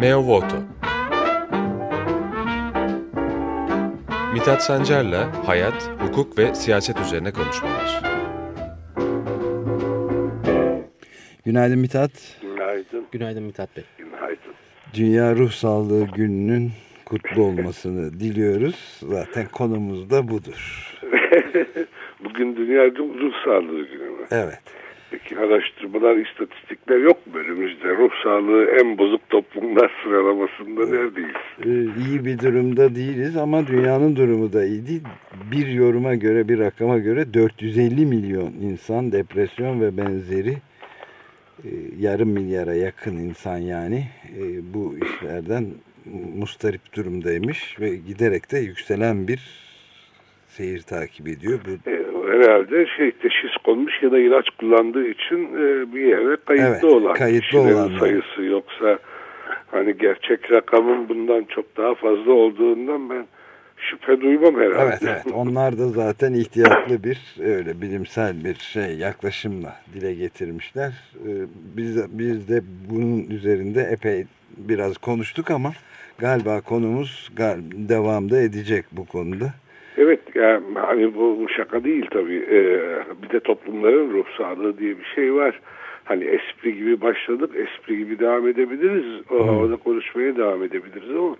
Meo Voto Mithat Sancar'la hayat, hukuk ve siyaset üzerine konuşmalar. Günaydın Mithat. Günaydın. Günaydın Mithat Bey. Günaydın. Dünya Ruh Sağlığı Günü'nün kutlu olmasını diliyoruz. Zaten konumuz da budur. Bugün Dünya Ruh Sağlığı Günü mü? Evet. Peki araştırmalar, istatistikler yok mu önümüzde? Ruh sağlığı en bozuk toplumlar sıralamasında neredeyiz? Ee, iyi bir durumda değiliz ama dünyanın durumu da iyi değil. Bir yoruma göre, bir rakama göre 450 milyon insan depresyon ve benzeri e, yarım milyara yakın insan yani e, bu işlerden mustarip durumdaymış ve giderek de yükselen bir seyir takip ediyor. Bu E, herhalde şey teşhis konmuş ya da ilaç kullandığı için e, bir yere kayıtlı Evet, olan kayıtlı olanlar. sayısı yoksa hani gerçek rakamın bundan çok daha fazla olduğundan ben şüphe duymam herhalde. Evet evet onlar da zaten ihtiyatlı bir öyle bilimsel bir şey yaklaşımla dile getirmişler. Ee, Biz, biz de bunun üzerinde epey biraz konuştuk ama galiba konumuz gal devamda edecek bu konuda. Evet yani hani bu, bu şaka değil tabii. Ee, bir de toplumların ruh sağlığı diye bir şey var. Hani espri gibi başladık, espri gibi devam edebiliriz. O havada konuşmaya devam edebiliriz ama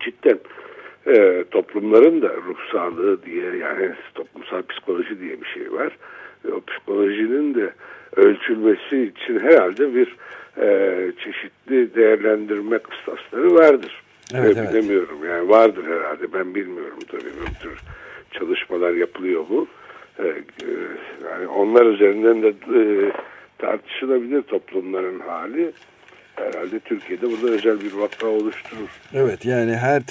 cidden e, toplumların da ruh sağlığı diye yani toplumsal psikoloji diye bir şey var. Ve o psikolojinin de ölçülmesi için herhalde bir e, çeşitli değerlendirme kıstasları vardır. Evet, Ve evet. Bilemiyorum yani vardır herhalde ben bilmiyorum tabii bu tür çalışmalar yapılıyor mu. E, e, yani onlar üzerinden de e, tartışılabilir toplumların hali. Herhalde Türkiye'de burada özel bir vaka oluşturur. Evet yani her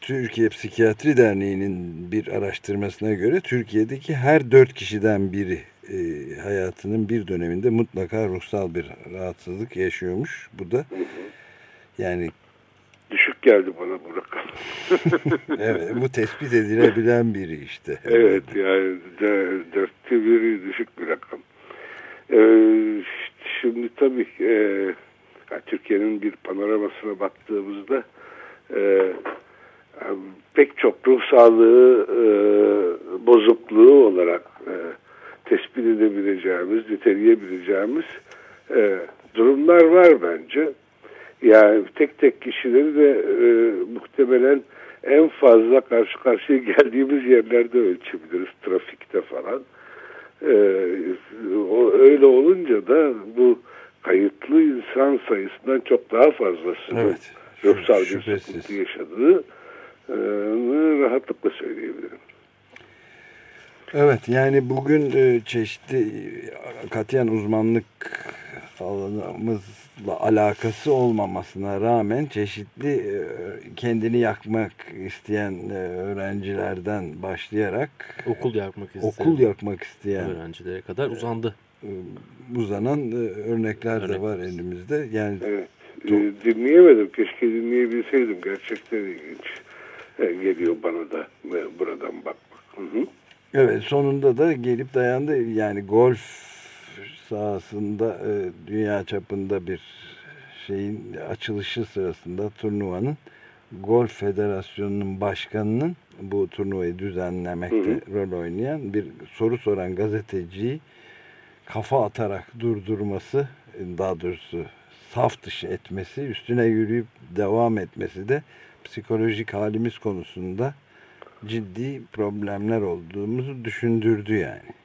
Türkiye Psikiyatri Derneği'nin bir araştırmasına göre Türkiye'deki her dört kişiden biri e, hayatının bir döneminde mutlaka ruhsal bir rahatsızlık yaşıyormuş. Bu da yani Düşük geldi bana bu rakam. evet bu tespit edilebilen biri işte. Evet yani dörtte biri düşük bir rakam. Ee, şimdi tabii e, Türkiye'nin bir panoramasına baktığımızda e, pek çok ruh sağlığı e, bozukluğu olarak e, tespit edebileceğimiz, niteleyebileceğimiz e, durumlar var bence. Yani tek tek kişileri de e, muhtemelen en fazla karşı karşıya geldiğimiz yerlerde ölçebiliriz. Trafikte falan. E, o, öyle olunca da bu kayıtlı insan sayısından çok daha fazlası Evet. ruhsal bir sıkıntı yaşadığı e, rahatlıkla söyleyebilirim. Evet yani bugün e, çeşitli e, katiyen uzmanlık alanımızla alakası olmamasına rağmen çeşitli e, kendini yakmak isteyen e, öğrencilerden başlayarak Okul yakmak isteyen okul yakmak isteyen öğrencilere kadar uzandı. e, uzanan e, örnekler de Örnek var var. elimizde. Yani Evet. Dinleyemedim. Keşke dinleyebilseydim. Gerçekten ilginç geliyor bana da buradan bakmak. Hı hı. Evet sonunda da gelip dayandı. Yani golf sahasında e, dünya çapında bir şeyin açılışı sırasında turnuvanın Golf Federasyonu'nun başkanının bu turnuvayı düzenlemekte rol oynayan bir soru soran gazeteciyi kafa atarak durdurması daha doğrusu saf dışı etmesi üstüne yürüyüp devam etmesi de psikolojik halimiz konusunda ciddi problemler olduğumuzu düşündürdü yani.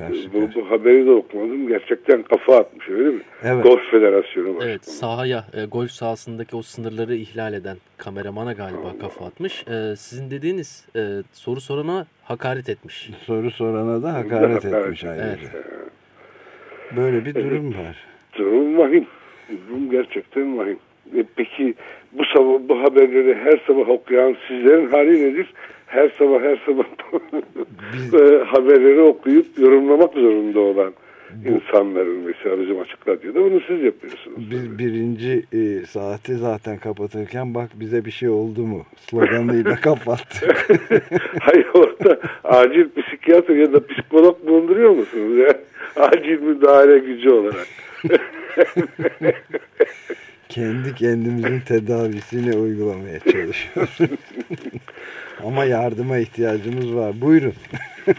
Yani karşı Bu, bu haberi de okumadım. Gerçekten kafa atmış öyle mi? Evet. Golf Federasyonu Başkanı. Evet sahaya e, golf sahasındaki o sınırları ihlal eden kameramana galiba kafa atmış. E, sizin dediğiniz e, soru sorana hakaret etmiş. Soru sorana da hakaret Hakaret etmiş ayrıca. Evet. Böyle bir durum var. Durum vahim. Durum gerçekten vahim. E, peki bu sabah bu haberleri her sabah okuyan sizlerin hali nedir? Her sabah her sabah e, haberleri okuyup yorumlamak zorunda olan insanların mesela bizim açık radyoda bunu siz yapıyorsunuz. Biz birinci e, saati zaten kapatırken bak bize bir şey oldu mu sloganıyla kapattık. Hayır orada acil psikiyatr ya da psikolog bulunduruyor musunuz? ya? acil müdahale gücü olarak. Kendi kendimizin tedavisini uygulamaya çalışıyoruz. Ama yardıma ihtiyacımız var. Buyurun.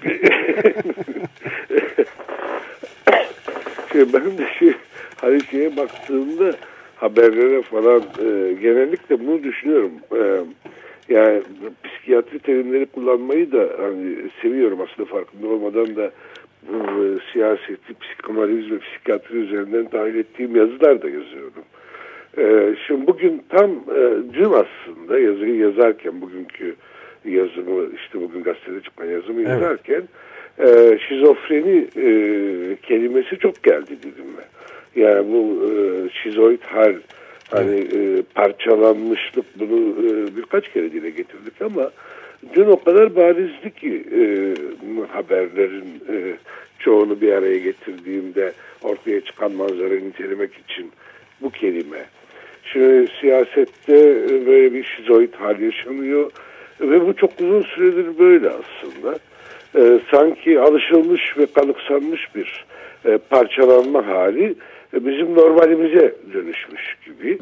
şey, ben de şey, şeye baktığımda haberlere falan e, genellikle bunu düşünüyorum. E, yani psikiyatri terimleri kullanmayı da hani seviyorum aslında farkında olmadan da bu e, siyaseti, psikanaliz ve psikiyatri üzerinden dahil ettiğim yazılar da yazıyorum. E, şimdi bugün tam e, dün aslında yazıyı yazarken bugünkü yazımı işte bugün gazetede çıkan yazımı Evet. yazarken e, şizofreni e, kelimesi çok geldi dilime. Yani bu e, şizoid hal hani e, parçalanmışlık bunu e, birkaç kere dile getirdik ama dün o kadar barizdi ki e, haberlerin e, çoğunu bir araya getirdiğimde ortaya çıkan manzarayı nitelemek için bu kelime. Şimdi siyasette böyle bir şizoid hal yaşanıyor ve bu çok uzun süredir böyle aslında. E, sanki alışılmış ve kanıksanmış bir e, parçalanma hali e, bizim normalimize dönüşmüş gibi.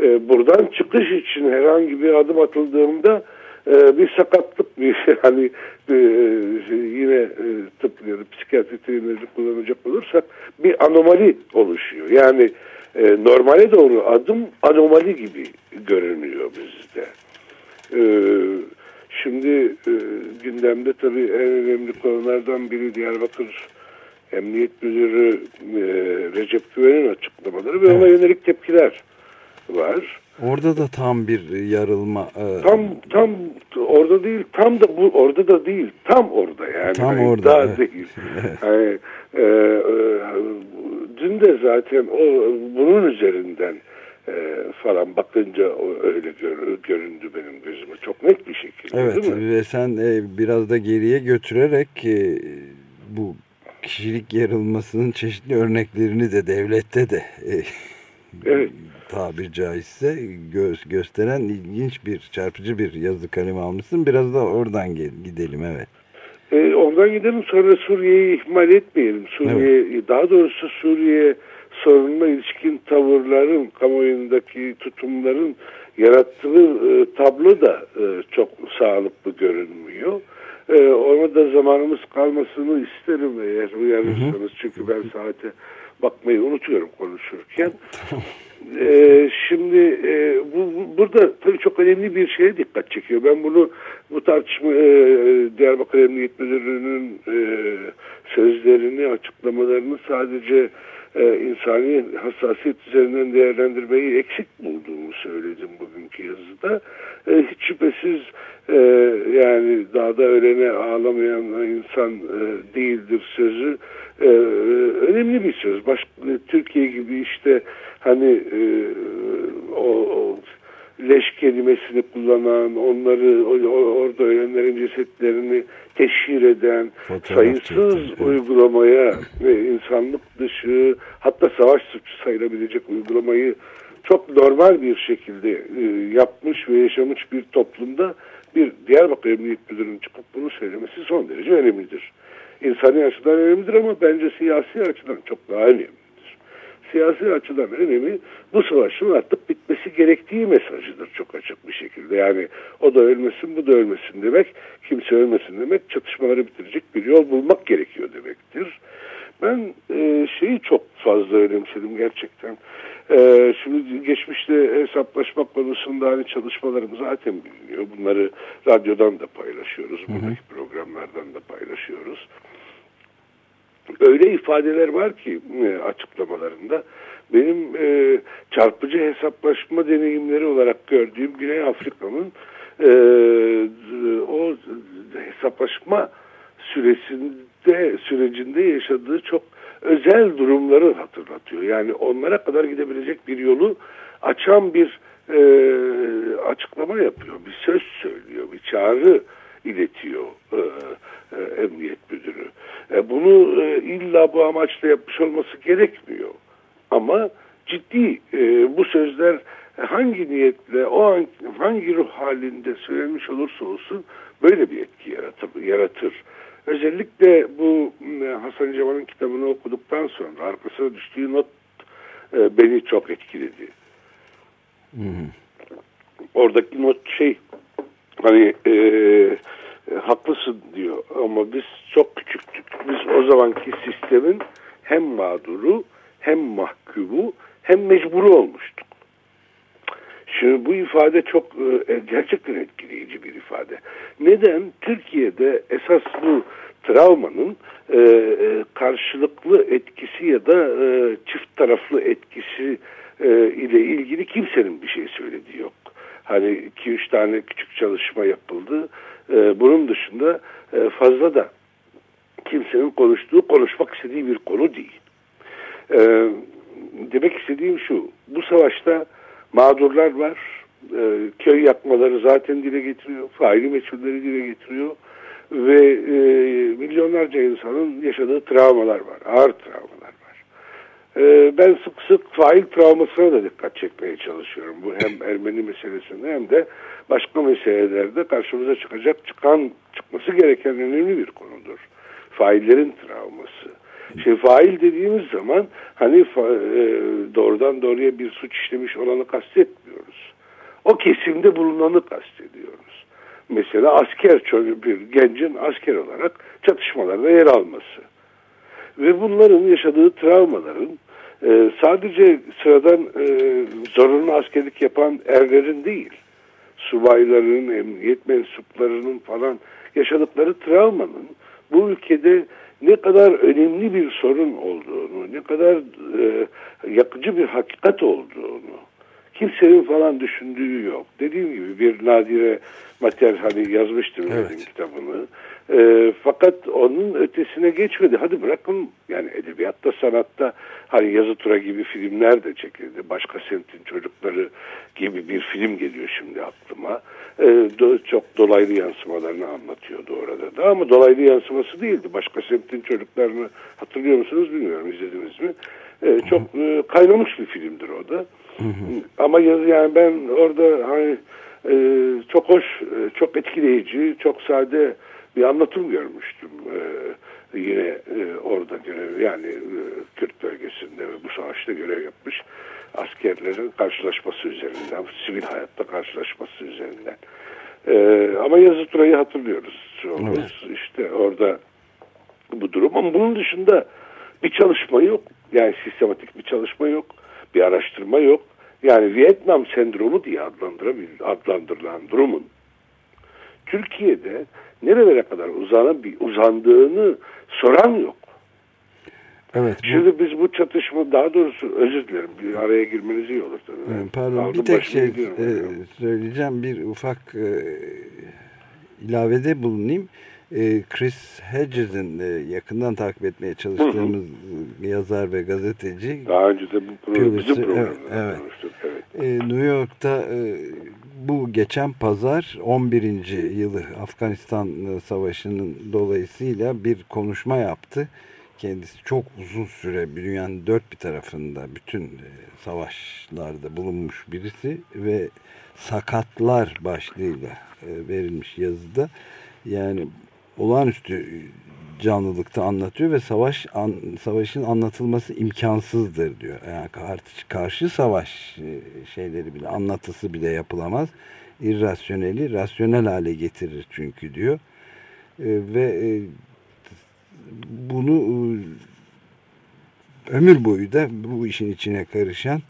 E, buradan çıkış için herhangi bir adım atıldığında e, bir sakatlık bir hani e, yine e, tıp ya da psikiyatri kullanacak olursak bir anomali oluşuyor. Yani e, normale doğru adım anomali gibi görünüyor bizde. E, şimdi e, gündemde tabii en önemli konulardan biri Diyarbakır Emniyet Müdürü e, Recep Güven'in açıklamaları ve ona yönelik tepkiler var. Orada da tam bir yarılma. e, Tam tam orada değil, tam da bu orada da değil, tam orada yani. Tam Hani orada, Daha evet. değil. Hani, e, e, dün de zaten o bunun üzerinden e, falan bakınca o öyle gör- göründü benim gözüme çok net bir şekilde Evet değil mi? ve sen e, biraz da geriye götürerek e, bu kişilik yarılmasının çeşitli örneklerini de devlette de e, Evet. Tabir caizse göz, gösteren ilginç bir çarpıcı bir yazı kalemi almışsın. Biraz da oradan gidelim evet. E, ondan gidelim sonra Suriye'yi ihmal etmeyelim. Suriye, daha doğrusu Suriye sorununa ilişkin tavırların, kamuoyundaki tutumların yarattığı e, tablo da e, çok sağlıklı görünmüyor. E, ona da zamanımız kalmasını isterim eğer uyarırsanız. Çünkü ben saate bakmayı unutuyorum konuşurken. Ee, şimdi e, bu, bu- burada tabii çok önemli bir şeye dikkat çekiyor. Ben bunu bu tartışma e, Diyarbakır Emniyet Müdürlüğü'nün e, sözlerini, açıklamalarını sadece e, insani hassasiyet üzerinden değerlendirmeyi eksik bulduğumu söyledim bugünkü yazıda. E, hiç şüphesiz e, yani dağda ölene ağlamayan insan e, değildir sözü e, önemli bir söz. Baş, Türkiye gibi işte hani e, o, o leş kelimesini kullanan, onları orada ölenlerin cesetlerini teşhir eden, Fotoğraf sayısız çekti, evet. uygulamaya ve insanlık dışı hatta savaş suçu sayılabilecek uygulamayı çok normal bir şekilde e, yapmış ve yaşamış bir toplumda bir Diyarbakır Emniyet Müdürü'nün çıkıp bunu söylemesi son derece önemlidir. İnsani açıdan önemlidir ama bence siyasi açıdan çok daha önemlidir. Siyasi açıdan önemi bu savaşın artık bitmesi gerektiği mesajıdır çok açık bir şekilde. Yani o da ölmesin bu da ölmesin demek, kimse ölmesin demek, çatışmaları bitirecek bir yol bulmak gerekiyor demektir. Ben e, şeyi çok fazla önemsedim gerçekten. E, şimdi geçmişte hesaplaşma konusunda hani çalışmalarım zaten biliniyor. Bunları radyodan da paylaşıyoruz, buradaki programlardan da paylaşıyoruz. Öyle ifadeler var ki e, açıklamalarında benim e, çarpıcı hesaplaşma deneyimleri olarak gördüğüm Güney Afrika'nın e, o hesaplaşma süresinde sürecinde yaşadığı çok özel durumları hatırlatıyor. Yani onlara kadar gidebilecek bir yolu açan bir e, açıklama yapıyor, bir söz söylüyor, bir çağrı iletiyor e, e, emniyet müdürü. E, bunu e, illa bu amaçla yapmış olması gerekmiyor. Ama ciddi e, bu sözler hangi niyetle, o an, hangi ruh halinde söylenmiş olursa olsun böyle bir etki yaratır. yaratır. Özellikle bu Hasan Cemal'in kitabını okuduktan sonra arkasına düştüğü not e, beni çok etkiledi. Hı. Oradaki not şey hani e, haklısın diyor ama biz çok küçüktük. Biz o zamanki sistemin hem mağduru hem mahkumu hem mecburu olmuştuk. Şimdi bu ifade çok e, gerçekten etkileyici bir ifade. Neden? Türkiye'de esas bu travmanın e, e, karşılıklı etkisi ya da e, çift taraflı etkisi e, ile ilgili kimsenin bir şey söylediği yok. Hani iki üç tane küçük çalışma yapıldı. E, bunun dışında e, fazla da kimsenin konuştuğu, konuşmak istediği bir konu değil. E, demek istediğim şu, bu savaşta mağdurlar var, e, köy yakmaları zaten dile getiriyor, faili meçhulleri dile getiriyor ve e, milyonlarca insanın yaşadığı travmalar var, ağır travmalar ben sık sık fail travmasına da dikkat çekmeye çalışıyorum. Bu hem Ermeni meselesinde hem de başka meselelerde karşımıza çıkacak, çıkan, çıkması gereken önemli bir konudur. Faillerin travması. Şey fail dediğimiz zaman hani e, doğrudan doğruya bir suç işlemiş olanı kastetmiyoruz. O kesimde bulunanı kastediyoruz. Mesela asker çocuk bir gencin asker olarak çatışmalarda yer alması. Ve bunların yaşadığı travmaların e, sadece sıradan e, zorunlu askerlik yapan erlerin değil, subayların, emniyet mensuplarının falan yaşadıkları travmanın bu ülkede ne kadar önemli bir sorun olduğunu, ne kadar e, yakıcı bir hakikat olduğunu kimsenin falan düşündüğü yok. Dediğim gibi bir nadire materyal hani yazmıştım evet. kitabını. E, fakat onun ötesine geçmedi. Hadi bırakın yani edebiyatta, sanatta hani yazı tura gibi filmler de çekildi. Başka semtin çocukları gibi bir film geliyor şimdi aklıma. E, do, çok dolaylı yansımalarını anlatıyordu orada da ama dolaylı yansıması değildi. Başka semtin çocuklarını hatırlıyor musunuz bilmiyorum izlediniz mi? E, çok e, kaynamış bir filmdir o da. Ama yazı yani ben orada hani e, çok hoş, e, çok etkileyici, çok sade bir anlatım görmüştüm. E, yine e, orada görev yani e, Kürt bölgesinde ve bu savaşta görev yapmış askerlerin karşılaşması üzerinden, sivil hayatta karşılaşması üzerinden. E, ama yazı turayı hatırlıyoruz. Evet. İşte orada bu durum ama bunun dışında bir çalışma yok. Yani sistematik bir çalışma yok. Bir araştırma yok. Yani Vietnam sendromu diye adlandırılan durumun Türkiye'de nerelere kadar uzandığını soran yok. Evet. Bu... Şimdi biz bu çatışma daha doğrusu özür dilerim bir araya girmeniz iyi olur. Tabii. Evet, pardon Aldım bir tek şey e, söyleyeceğim bir ufak e, ilavede bulunayım e, Chris Hedges'in e, yakından takip etmeye çalıştığımız hı hı. yazar ve gazeteci. Daha önce de bu program, bizim evet, evet. evet. E, New York'ta e, bu geçen pazar 11. yılı Afganistan e, Savaşı'nın dolayısıyla bir konuşma yaptı. Kendisi çok uzun süre dünyanın dört bir tarafında bütün e, savaşlarda bulunmuş birisi ve sakatlar başlığıyla verilmiş yazıda. Yani olağanüstü canlılıkta anlatıyor ve savaş an, savaşın anlatılması imkansızdır diyor. Yani karşı, karşı savaş e, şeyleri bile anlatısı bile yapılamaz. İrrasyoneli rasyonel hale getirir çünkü diyor. E, ve e, bunu e, ömür boyu da bu işin içine karışan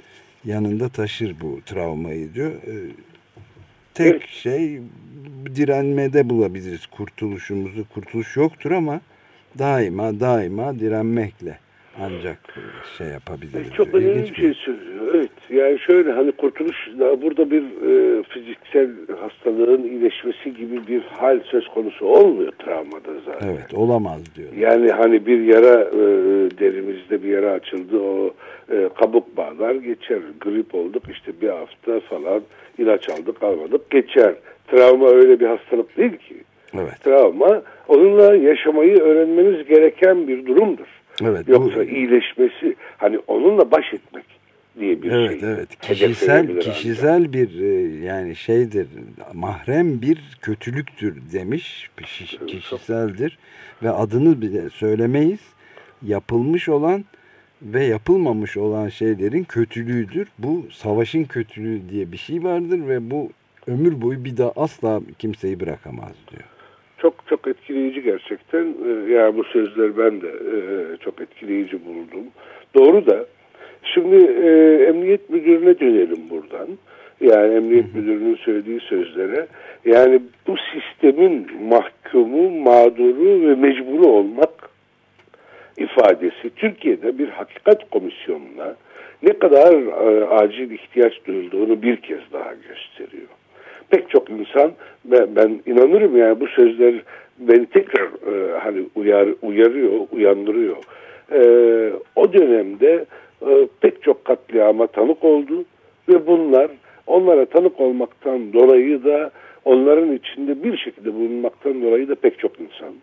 yanında taşır bu travmayı diyor. E, tek şey direnmede bulabiliriz kurtuluşumuzu. Kurtuluş yoktur ama daima daima direnmekle ancak şey yapabiliriz. Çok önemli bir şey söylüyor. Evet. Yani şöyle hani kurtuluş burada bir e, fiziksel hastalığın iyileşmesi gibi bir hal söz konusu olmuyor travmada zaten. Evet olamaz diyor. Yani hani bir yara e, derimizde bir yara açıldı o e, kabuk bağlar geçer. Grip olduk işte bir hafta falan ilaç aldık almadık geçer. Travma öyle bir hastalık değil ki. Evet. Travma onunla yaşamayı öğrenmeniz gereken bir durumdur. Evet, Yoksa bu... iyileşmesi hani onunla baş etmek diye bir evet, şey. Evet Kişisel kişisel ancak. bir e, yani şeydir mahrem bir kötülüktür demiş. Kişiseldir ve adını bile söylemeyiz. Yapılmış olan ve yapılmamış olan şeylerin kötülüğüdür. Bu savaşın kötülüğü diye bir şey vardır ve bu ömür boyu bir daha asla kimseyi bırakamaz diyor. Çok çok etkileyici gerçekten. Ee, yani bu sözler ben de e, çok etkileyici buldum. Doğru da şimdi e, emniyet müdürüne dönelim buradan. Yani emniyet müdürünün söylediği sözlere. Yani bu sistemin mahkumu, mağduru ve mecburu olmak ifadesi Türkiye'de bir hakikat komisyonuna ne kadar e, acil ihtiyaç duyulduğunu bir kez daha gösteriyor. Pek çok insan ben, ben inanırım yani bu sözler beni tekrar e, hani uyar, uyarıyor, uyandırıyor. E, o dönemde e, pek çok katliama tanık oldu ve bunlar onlara tanık olmaktan dolayı da onların içinde bir şekilde bulunmaktan dolayı da pek çok insan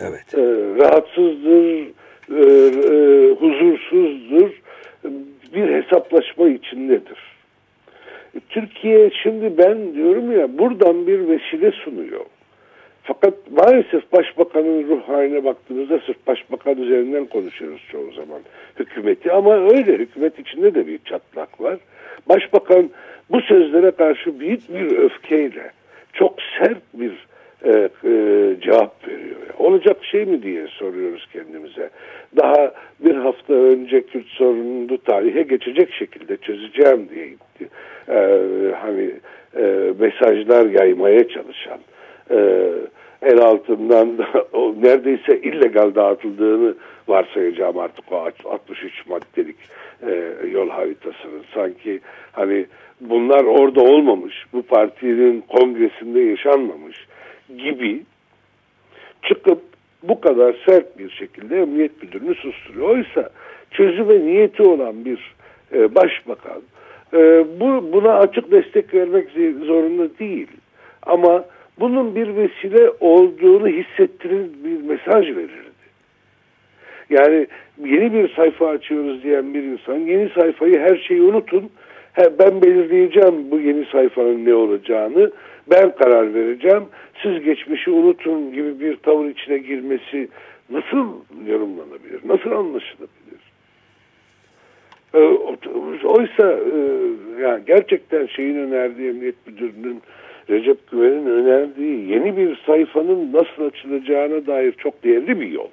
Evet. e, rahatsızdır, e, e, huzursuzdur, bir hesaplaşma içindedir. Türkiye şimdi ben diyorum ya buradan bir vesile sunuyor. Fakat maalesef başbakanın ruh haline baktığımızda sırf başbakan üzerinden konuşuyoruz çoğu zaman hükümeti ama öyle hükümet içinde de bir çatlak var. Başbakan bu sözlere karşı büyük bir öfkeyle çok sert bir e, e, cevap veriyor. Olacak şey mi diye soruyoruz kendimize. Daha bir hafta önce Kürt sorununu tarihe geçecek şekilde çözeceğim diye e, hani e, mesajlar yaymaya çalışan e, el altından o neredeyse illegal dağıtıldığını varsayacağım artık o 63 maddelik e, yol haritasının sanki hani bunlar orada olmamış bu partinin kongresinde yaşanmamış gibi çıkıp bu kadar sert bir şekilde emniyet müdürünü susturuyor. Oysa çözüme niyeti olan bir e, başbakan e, bu buna açık destek vermek zorunda değil. Ama bunun bir vesile olduğunu hissettirir bir mesaj verirdi. Yani yeni bir sayfa açıyoruz diyen bir insan yeni sayfayı her şeyi unutun. Ben belirleyeceğim bu yeni sayfanın ne olacağını. Ben karar vereceğim. Siz geçmişi unutun gibi bir tavır içine girmesi nasıl yorumlanabilir? Nasıl anlaşılabilir? Oysa e, yani gerçekten şeyin önerdiği emniyet müdürünün Recep Güven'in önerdiği yeni bir sayfanın nasıl açılacağına dair çok değerli bir yol.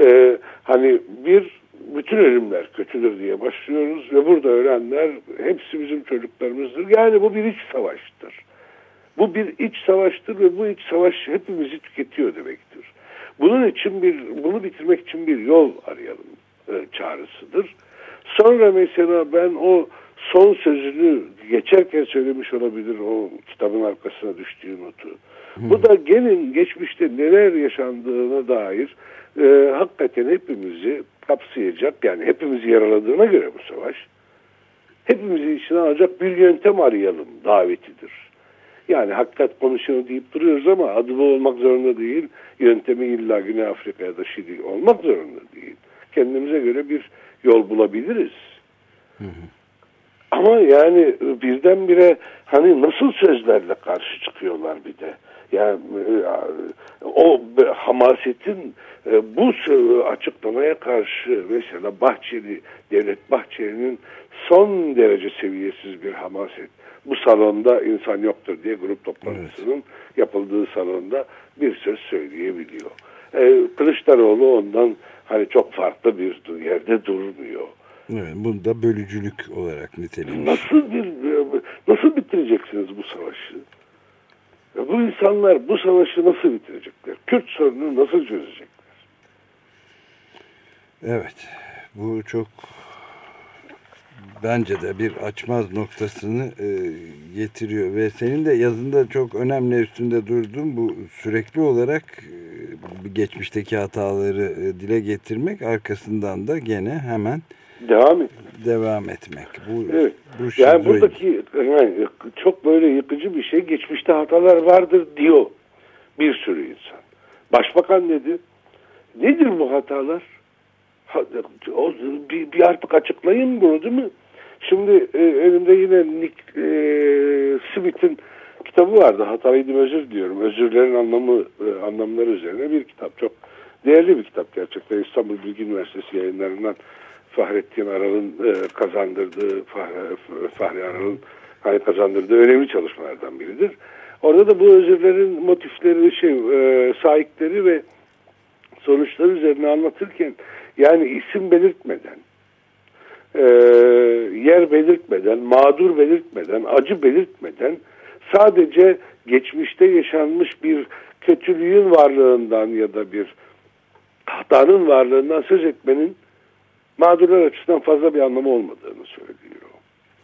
Ee, hani bir bütün ölümler kötüdür diye başlıyoruz ve burada ölenler hepsi bizim çocuklarımızdır. Yani bu bir iç savaştır. Bu bir iç savaştır ve bu iç savaş hepimizi tüketiyor demektir. Bunun için bir bunu bitirmek için bir yol arayalım e, çağrısıdır. Sonra mesela ben o son sözünü geçerken söylemiş olabilir o kitabın arkasına düştüğü notu. Hmm. Bu da gelin geçmişte neler yaşandığına dair e, hakikaten hepimizi kapsayacak yani hepimizi yaraladığına göre bu savaş hepimizi içine alacak bir yöntem arayalım davetidir. Yani hakikat komisyonu deyip duruyoruz ama adı bu olmak zorunda değil. Yöntemi illa Güney Afrika ya da Şili olmak zorunda değil. Kendimize göre bir yol bulabiliriz. Hı hı. Ama yani birdenbire hani nasıl sözlerle karşı çıkıyorlar bir de. Yani e, o hamasetin e, bu açıklamaya karşı mesela Bahçeli, Devlet Bahçeli'nin son derece seviyesiz bir hamaset. Bu salonda insan yoktur diye grup toplantısının evet. yapıldığı salonda bir söz söyleyebiliyor. Ee, Kılıçdaroğlu ondan hani çok farklı bir yerde durmuyor. Evet, bunu da bölücülük olarak nitelemiş. Nasıl bir nasıl bitireceksiniz bu savaşı? Bu insanlar bu savaşı nasıl bitirecekler? Kürt sorununu nasıl çözecekler? Evet. Bu çok bence de bir açmaz noktasını e, getiriyor ve senin de yazında çok önemli üstünde durdun bu sürekli olarak e, geçmişteki hataları e, dile getirmek arkasından da gene hemen devam et. Devam etmek. Bu, evet. Bu yani buradaki yani çok böyle yıkıcı bir şey. Geçmişte hatalar vardır diyor bir sürü insan. Başbakan dedi. Nedir bu hatalar? O, bir, bir artık açıklayın bunu değil mi? Şimdi e, elimde yine Nick e, Smith'in kitabı vardı. Hatalıydım özür diyorum. Özürlerin anlamı e, anlamları üzerine bir kitap. Çok değerli bir kitap gerçekten. İstanbul Bilgi Üniversitesi yayınlarından Fahrettin Aral'ın e, kazandırdığı, Fahri, Aral'ın hani kazandırdığı önemli çalışmalardan biridir. Orada da bu özürlerin motifleri, şey, e, sahipleri ve sonuçları üzerine anlatırken yani isim belirtmeden, yer belirtmeden, mağdur belirtmeden, acı belirtmeden sadece geçmişte yaşanmış bir kötülüğün varlığından ya da bir hatanın varlığından söz etmenin mağdurlar açısından fazla bir anlamı olmadığını söylüyor.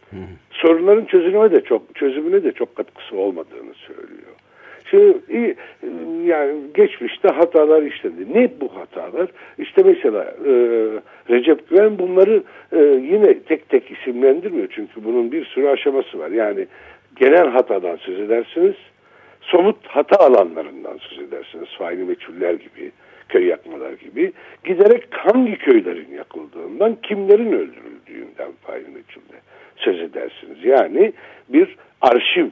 Hı. Sorunların çözümüne de çok çözümüne de çok katkısı olmadığını söylüyor. Şimdi yani geçmişte hatalar işlendi. Ne bu hatalar? İşte mesela e, Recep Güven bunları e, yine tek tek isimlendirmiyor. Çünkü bunun bir sürü aşaması var. Yani genel hatadan söz edersiniz. Somut hata alanlarından söz edersiniz. Faili meçhuller gibi, köy yakmalar gibi. Giderek hangi köylerin yakıldığından, kimlerin öldürüldüğünden faili meçhulle söz edersiniz. Yani bir arşiv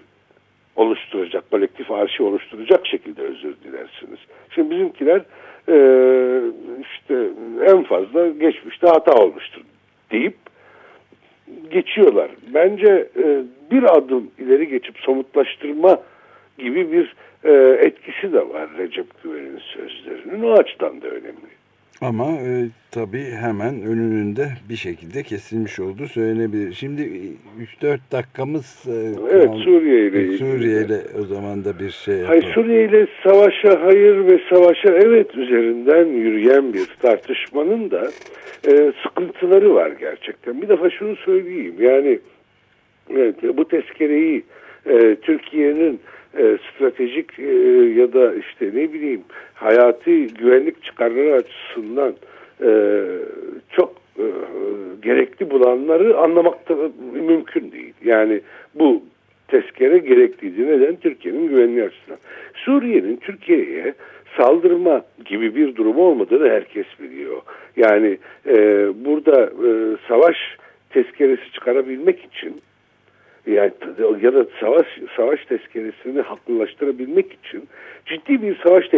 oluşturacak, kolektif arşiv oluşturacak şekilde özür dilersiniz. Şimdi bizimkiler e, işte en fazla geçmişte hata olmuştur deyip geçiyorlar. Bence e, bir adım ileri geçip somutlaştırma gibi bir e, etkisi de var Recep Güven'in sözlerinin. O açıdan da önemli. Ama e, tabii hemen önünde bir şekilde kesilmiş olduğu söylenebilir. Şimdi 3-4 dakikamız e, Evet kaldı. Suriye ile Suriye ile o zaman da bir şey yapalım. Hayır Suriye ile savaşa hayır ve savaşa evet üzerinden yürüyen bir tartışmanın da e, sıkıntıları var gerçekten. Bir defa şunu söyleyeyim yani evet, bu tezkereyi e, Türkiye'nin e, stratejik e, ya da işte ne bileyim hayati güvenlik çıkarları açısından e, çok e, gerekli bulanları anlamakta mümkün değil. Yani bu tezkere gerekliydi. Neden? Türkiye'nin güvenliği açısından. Suriye'nin Türkiye'ye saldırma gibi bir durum olmadığını herkes biliyor. Yani e, burada e, savaş tezkeresi çıkarabilmek için yani ya da savaş savaş tezkeresini haklılaştırabilmek için ciddi bir savaş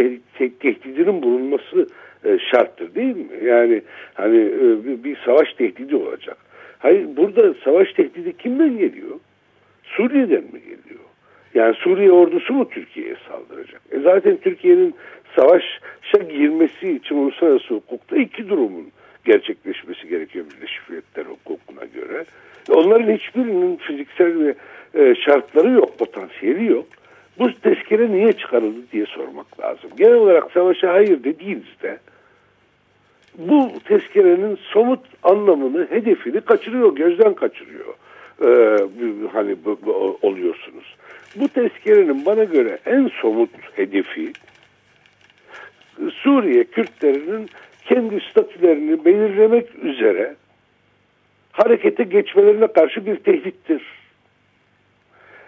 tehdidinin bulunması e, şarttır değil mi? Yani hani e, bir savaş tehdidi olacak. Hayır burada savaş tehdidi kimden geliyor? Suriye'den mi geliyor? Yani Suriye ordusu mu Türkiye'ye saldıracak? E zaten Türkiye'nin savaşa girmesi için uluslararası hukukta iki durumun gerçekleşmesi gerekiyor Birleşmiş Milletler hukukuna göre. Onların hiçbirinin fiziksel e, şartları yok, potansiyeli yok. Bu tezkere niye çıkarıldı diye sormak lazım. Genel olarak savaşa hayır dediğinizde bu tezkerenin somut anlamını, hedefini kaçırıyor, gözden kaçırıyor. Ee, hani bu, bu, oluyorsunuz. Bu tezkerenin bana göre en somut hedefi Suriye Kürtlerinin kendi statülerini belirlemek üzere harekete geçmelerine karşı bir tehdittir.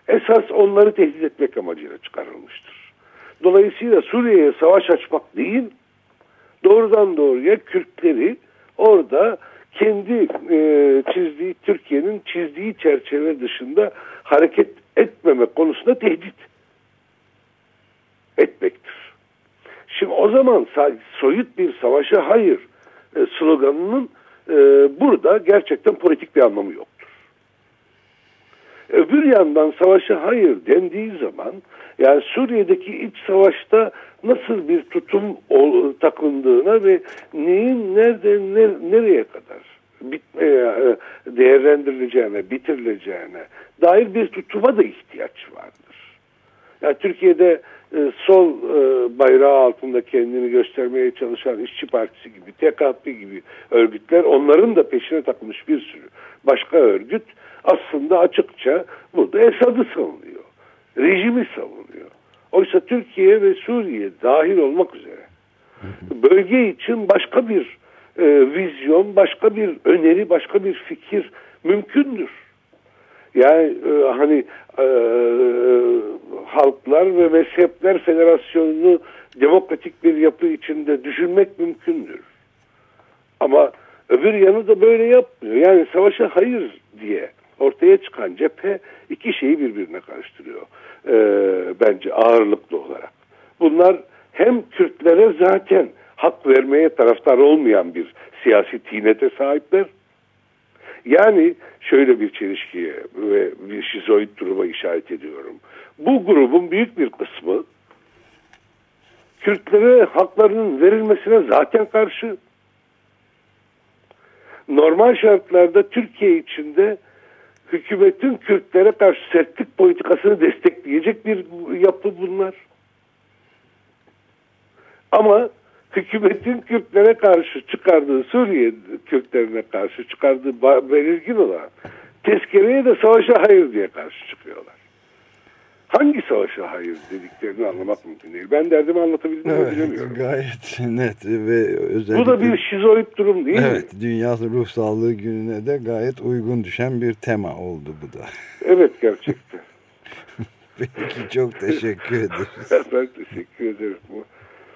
Esas onları tehdit etmek amacıyla çıkarılmıştır. Dolayısıyla Suriye'ye savaş açmak değil, doğrudan doğruya Kürtleri orada kendi e, çizdiği, Türkiye'nin çizdiği çerçeve dışında hareket etmeme konusunda tehdit etmektir. Şimdi o zaman soyut bir savaşa hayır e, sloganının e, burada gerçekten politik bir anlamı yoktur. Öbür yandan savaşa hayır dendiği zaman yani Suriye'deki iç savaşta nasıl bir tutum takındığına ve neyin nereden ne, nereye kadar e, değerlendirileceğine, bitirileceğine dair bir tutuma da ihtiyaç vardır. Yani Türkiye'de e, sol e, bayrağı altında kendini göstermeye çalışan İşçi Partisi gibi, TKP gibi örgütler onların da peşine takılmış bir sürü başka örgüt aslında açıkça burada Esad'ı savunuyor. Rejimi savunuyor. Oysa Türkiye ve Suriye dahil olmak üzere bölge için başka bir e, vizyon, başka bir öneri, başka bir fikir mümkündür. Yani e, hani e, halklar ve mezhepler federasyonunu demokratik bir yapı içinde düşünmek mümkündür. Ama öbür yanı da böyle yapmıyor. Yani savaşa hayır diye ortaya çıkan cephe iki şeyi birbirine karıştırıyor. Ee, bence ağırlıklı olarak. Bunlar hem Kürtlere zaten hak vermeye taraftar olmayan bir siyasi tinete sahipler. Yani şöyle bir çelişkiye ve bir şizoid duruma işaret ediyorum. Bu grubun büyük bir kısmı Kürtlere haklarının verilmesine zaten karşı. Normal şartlarda Türkiye içinde hükümetin Kürtlere karşı sertlik politikasını destekleyecek bir yapı bunlar. Ama hükümetin Kürtlere karşı çıkardığı Suriye Kürtlerine karşı çıkardığı belirgin olan tezkereye de savaşa hayır diye karşı çıkıyorlar. Hangi savaşa hayır dediklerini anlamak mümkün değil. Ben derdimi anlatabildim evet, bilemiyorum. Gayet net ve özellikle... Bu da bir şizoid durum değil evet, mi? Evet, Dünya Ruh Sağlığı Günü'ne de gayet uygun düşen bir tema oldu bu da. Evet gerçekten. Peki çok teşekkür ederiz. ben teşekkür ederim.